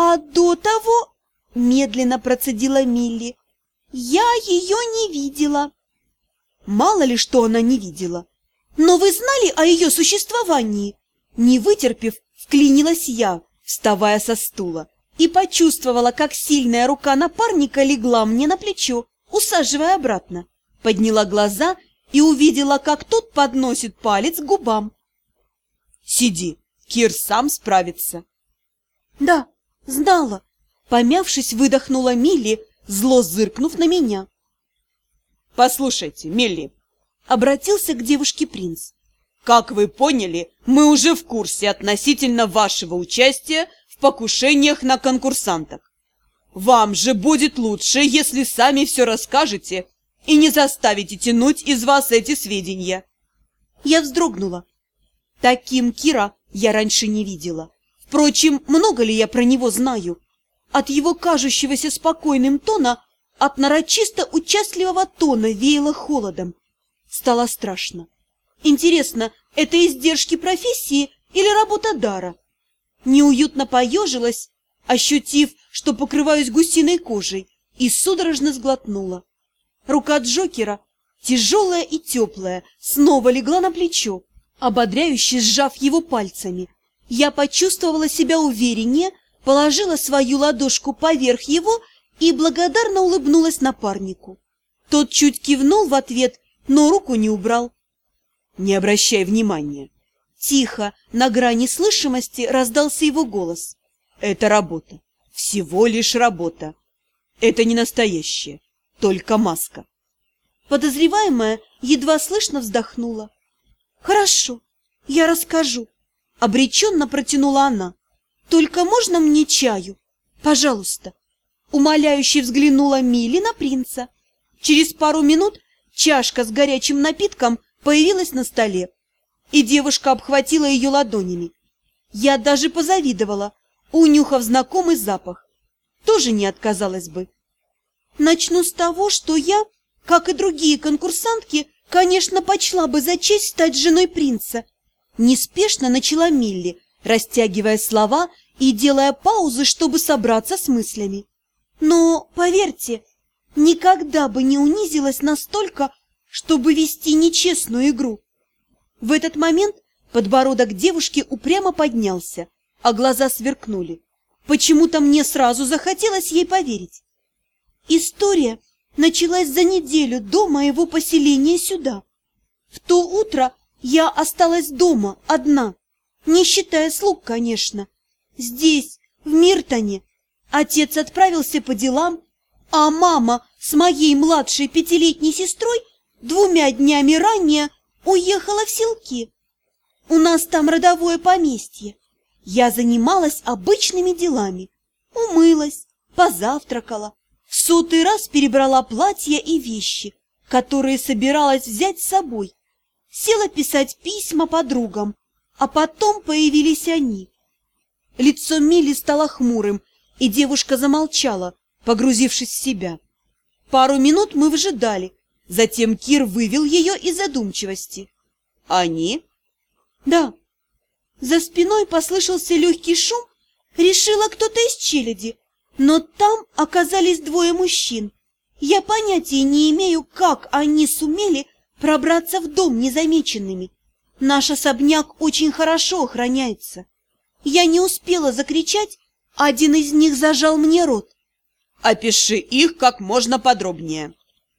А до того, медленно процедила Милли, я ее не видела. Мало ли что она не видела. Но вы знали о ее существовании? Не вытерпев, вклинилась я, вставая со стула, и почувствовала, как сильная рука напарника легла мне на плечо, усаживая обратно. Подняла глаза и увидела, как тот подносит палец к губам. «Сиди, Кир сам справится». «Да, знала», — помявшись, выдохнула Милли, зло зыркнув на меня. «Послушайте, Милли», — обратился к девушке принц. «Как вы поняли, мы уже в курсе относительно вашего участия в покушениях на конкурсанток. Вам же будет лучше, если сами все расскажете и не заставите тянуть из вас эти сведения». Я вздрогнула. Таким Кира я раньше не видела. Впрочем, много ли я про него знаю? От его кажущегося спокойным тона, от нарочисто участливого тона веяло холодом. Стало страшно. Интересно, это издержки профессии или работа дара? Неуютно поежилась, ощутив, что покрываюсь гусиной кожей, и судорожно сглотнула. Рука Джокера, тяжелая и теплая, снова легла на плечо, ободряюще сжав его пальцами. Я почувствовала себя увереннее, положила свою ладошку поверх его и благодарно улыбнулась напарнику. Тот чуть кивнул в ответ, но руку не убрал. «Не обращай внимания!» Тихо, на грани слышимости, раздался его голос. «Это работа. Всего лишь работа. Это не настоящее, только маска». Подозреваемая едва слышно вздохнула. «Хорошо, я расскажу», — обреченно протянула она. «Только можно мне чаю? Пожалуйста». Умоляюще взглянула Милли на принца. Через пару минут чашка с горячим напитком появилась на столе, и девушка обхватила ее ладонями. Я даже позавидовала, унюхав знакомый запах. Тоже не отказалась бы. Начну с того, что я, как и другие конкурсантки, конечно, почла бы за честь стать женой принца. Неспешно начала Милли, растягивая слова и делая паузы, чтобы собраться с мыслями. Но, поверьте, никогда бы не унизилась настолько, чтобы вести нечестную игру. В этот момент подбородок девушки упрямо поднялся, а глаза сверкнули. Почему-то мне сразу захотелось ей поверить. История началась за неделю до моего поселения сюда. В то утро я осталась дома одна, не считая слуг, конечно. Здесь, в Миртоне, Отец отправился по делам, а мама с моей младшей пятилетней сестрой двумя днями ранее уехала в селки. У нас там родовое поместье. Я занималась обычными делами. Умылась, позавтракала, сотый раз перебрала платья и вещи, которые собиралась взять с собой. Села писать письма подругам, а потом появились они. Лицо Мили стало хмурым, и девушка замолчала, погрузившись в себя. Пару минут мы выжидали, затем Кир вывел ее из задумчивости. «Они?» «Да». За спиной послышался легкий шум, решила кто-то из челяди, но там оказались двое мужчин. Я понятия не имею, как они сумели пробраться в дом незамеченными. Наш особняк очень хорошо охраняется. Я не успела закричать, один из них зажал мне рот. Опиши их как можно подробнее.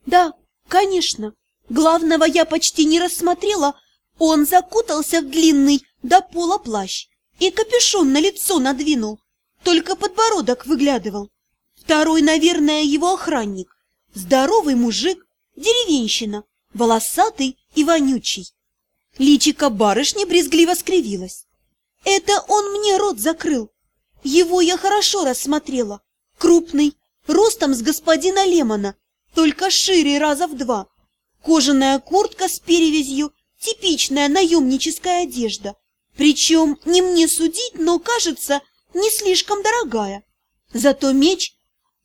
Да, конечно. Главного я почти не рассмотрела. Он закутался в длинный до пола плащ и капюшон на лицо надвинул. Только подбородок выглядывал. Второй, наверное, его охранник. Здоровый мужик, деревенщина, волосатый и вонючий. Личико барышни брезгливо скривилось. Это он мне рот закрыл, его я хорошо рассмотрела. Крупный, ростом с господина Лемона, только шире раза в два. Кожаная куртка с перевязью, типичная наемническая одежда. Причем не мне судить, но, кажется, не слишком дорогая. Зато меч...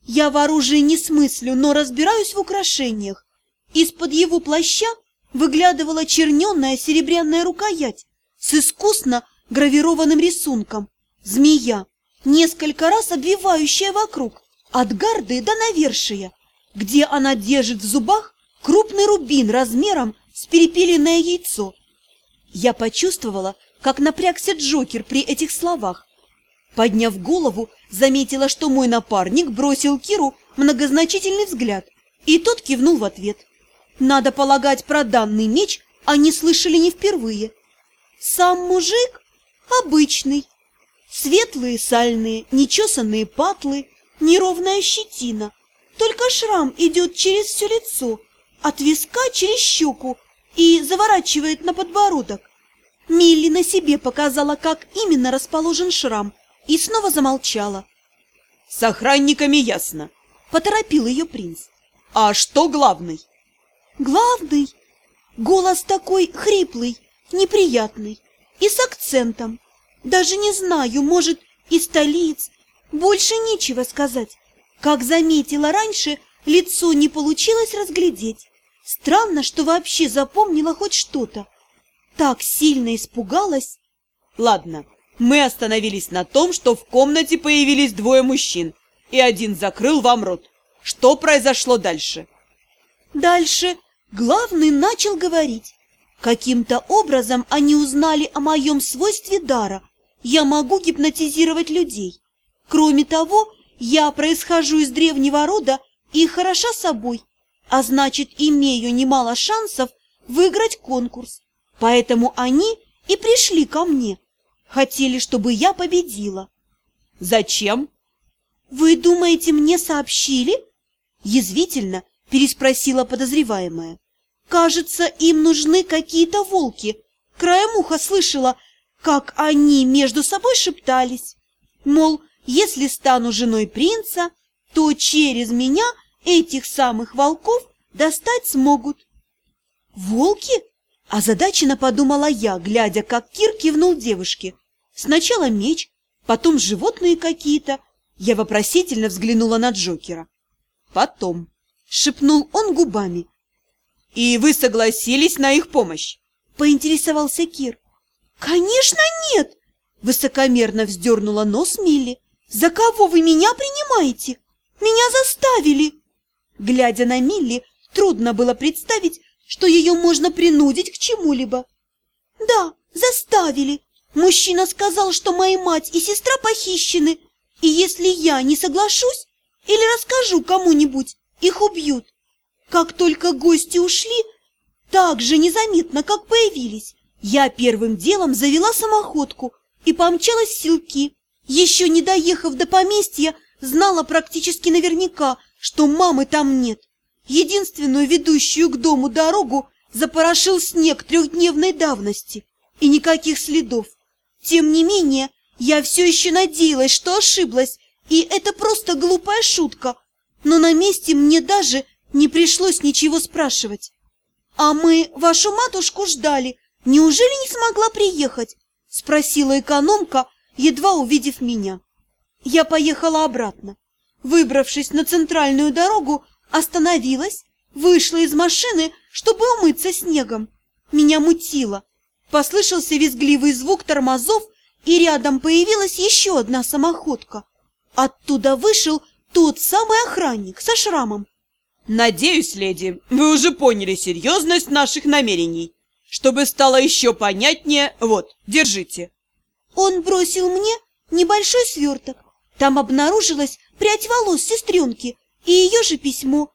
Я в оружии не смыслю, но разбираюсь в украшениях. Из-под его плаща выглядывала черненная серебряная рукоять с искусно гравированным рисунком. Змея несколько раз обвивающая вокруг, от гарды до навершия, где она держит в зубах крупный рубин размером с перепеленное яйцо. Я почувствовала, как напрягся Джокер при этих словах. Подняв голову, заметила, что мой напарник бросил Киру многозначительный взгляд, и тот кивнул в ответ. Надо полагать, про данный меч они слышали не впервые. Сам мужик обычный. Светлые сальные, нечесанные патлы, неровная щетина. Только шрам идет через все лицо, от виска через щеку и заворачивает на подбородок. Милли на себе показала, как именно расположен шрам, и снова замолчала. С охранниками ясно. Поторопил ее принц. А что главный? Главный? Голос такой хриплый, неприятный и с акцентом. Даже не знаю, может, и столиц. Больше нечего сказать. Как заметила раньше, лицо не получилось разглядеть. Странно, что вообще запомнила хоть что-то. Так сильно испугалась. Ладно, мы остановились на том, что в комнате появились двое мужчин, и один закрыл вам рот. Что произошло дальше? Дальше главный начал говорить. Каким-то образом они узнали о моем свойстве дара. Я могу гипнотизировать людей. Кроме того, я происхожу из древнего рода и хороша собой, а значит, имею немало шансов выиграть конкурс. Поэтому они и пришли ко мне. Хотели, чтобы я победила. Зачем? Вы думаете, мне сообщили? Язвительно переспросила подозреваемая. Кажется, им нужны какие-то волки. Краем уха слышала, как они между собой шептались. Мол, если стану женой принца, то через меня этих самых волков достать смогут. Волки? Озадаченно подумала я, глядя, как Кир кивнул девушке. Сначала меч, потом животные какие-то. Я вопросительно взглянула на Джокера. Потом, шепнул он губами, и вы согласились на их помощь? Поинтересовался Кир. Конечно, нет! Высокомерно вздернула нос Милли. За кого вы меня принимаете? Меня заставили! Глядя на Милли, трудно было представить, что ее можно принудить к чему-либо. Да, заставили. Мужчина сказал, что моя мать и сестра похищены, и если я не соглашусь или расскажу кому-нибудь, их убьют. Как только гости ушли, так же незаметно, как появились, я первым делом завела самоходку и помчалась в селки. Еще не доехав до поместья, знала практически наверняка, что мамы там нет. Единственную ведущую к дому дорогу запорошил снег трехдневной давности, и никаких следов. Тем не менее, я все еще надеялась, что ошиблась, и это просто глупая шутка. Но на месте мне даже не пришлось ничего спрашивать. «А мы вашу матушку ждали. Неужели не смогла приехать?» – спросила экономка, едва увидев меня. Я поехала обратно. Выбравшись на центральную дорогу, остановилась, вышла из машины, чтобы умыться снегом. Меня мутило. Послышался визгливый звук тормозов, и рядом появилась еще одна самоходка. Оттуда вышел тот самый охранник со шрамом. Надеюсь, леди, вы уже поняли серьезность наших намерений. Чтобы стало еще понятнее, вот, держите. Он бросил мне небольшой сверток. Там обнаружилась прядь волос сестренки и ее же письмо.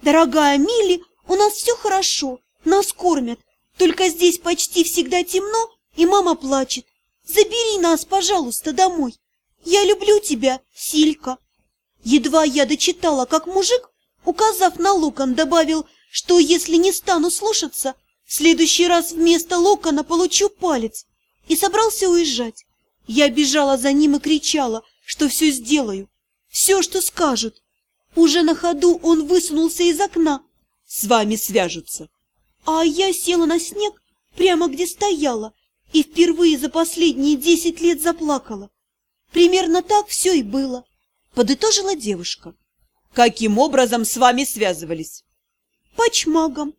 «Дорогая Милли, у нас все хорошо, нас кормят, только здесь почти всегда темно, и мама плачет. Забери нас, пожалуйста, домой. Я люблю тебя, Силька». Едва я дочитала, как мужик Указав на локон, добавил, что если не стану слушаться, в следующий раз вместо локона получу палец. И собрался уезжать. Я бежала за ним и кричала, что все сделаю, все, что скажут. Уже на ходу он высунулся из окна. С вами свяжутся. А я села на снег, прямо где стояла, и впервые за последние десять лет заплакала. Примерно так все и было, подытожила девушка. Каким образом с вами связывались? Почмагом.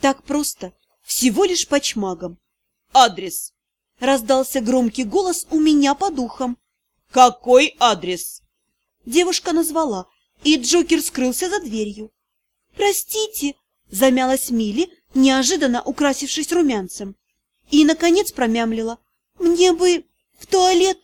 Так просто. Всего лишь почмагом. Адрес. Раздался громкий голос у меня по духам. Какой адрес? Девушка назвала, и Джокер скрылся за дверью. «Простите», — замялась Милли, неожиданно украсившись румянцем. И, наконец, промямлила. «Мне бы в туалет...»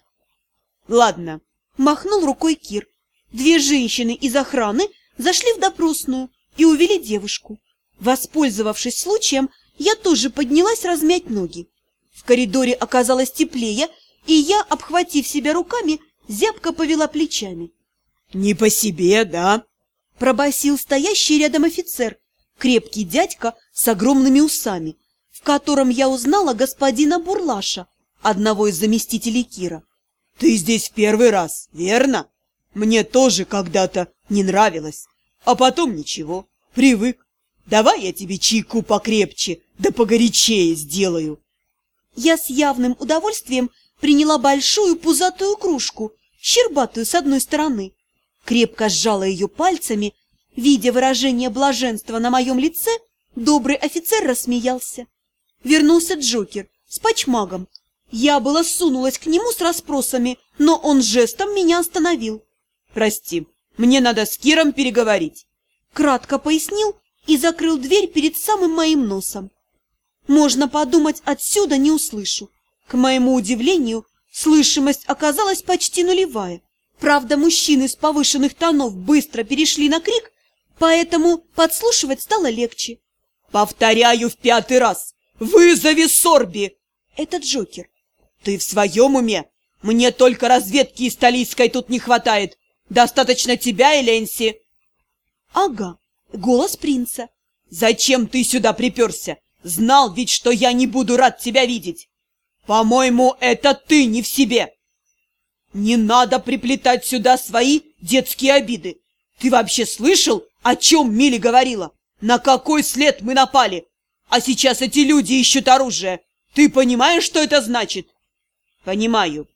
Ладно, Махнул рукой Кир. Две женщины из охраны зашли в допросную и увели девушку. Воспользовавшись случаем, я тоже поднялась размять ноги. В коридоре оказалось теплее, и я, обхватив себя руками, зябко повела плечами. не по себе, да? Пробасил стоящий рядом офицер, крепкий дядька с огромными усами, в котором я узнала господина Бурлаша, одного из заместителей Кира. Ты здесь в первый раз, верно? Мне тоже когда-то не нравилось, а потом ничего, привык. Давай я тебе чайку покрепче, да погорячее сделаю. Я с явным удовольствием приняла большую пузатую кружку, щербатую с одной стороны. Крепко сжала ее пальцами. Видя выражение блаженства на моем лице, добрый офицер рассмеялся. Вернулся Джокер с почмагом. Я была сунулась к нему с расспросами, но он жестом меня остановил. Прости, мне надо с Киром переговорить. Кратко пояснил и закрыл дверь перед самым моим носом. Можно подумать, отсюда не услышу. К моему удивлению, слышимость оказалась почти нулевая. Правда, мужчины с повышенных тонов быстро перешли на крик, поэтому подслушивать стало легче. Повторяю в пятый раз. Вызови Сорби! Это Джокер. Ты в своем уме? Мне только разведки из Талийской тут не хватает. Достаточно тебя и Ленси. Ага, голос принца. Зачем ты сюда приперся? Знал ведь, что я не буду рад тебя видеть. По-моему, это ты не в себе. Не надо приплетать сюда свои детские обиды. Ты вообще слышал, о чем Мили говорила? На какой след мы напали? А сейчас эти люди ищут оружие. Ты понимаешь, что это значит? Понимаю.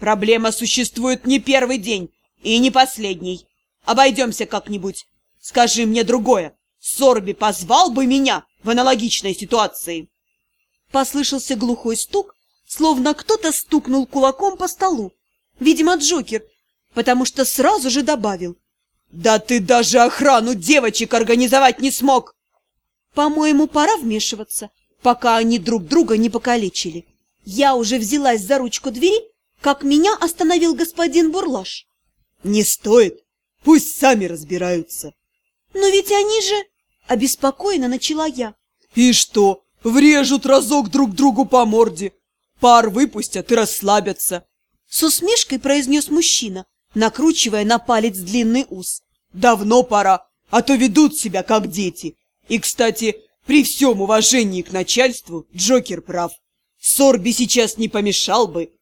Проблема существует не первый день и не последний. Обойдемся как-нибудь. Скажи мне другое. Сорби позвал бы меня в аналогичной ситуации. Послышался глухой стук, словно кто-то стукнул кулаком по столу. Видимо, Джокер, потому что сразу же добавил. Да ты даже охрану девочек организовать не смог! По-моему, пора вмешиваться, пока они друг друга не покалечили. Я уже взялась за ручку двери, как меня остановил господин Бурлаш. Не стоит, пусть сами разбираются. Но ведь они же... Обеспокоенно начала я. И что, врежут разок друг другу по морде? Пар выпустят и расслабятся. С усмешкой произнес мужчина, накручивая на палец длинный ус. Давно пора, а то ведут себя как дети. И, кстати, при всем уважении к начальству Джокер прав. Сорби сейчас не помешал бы,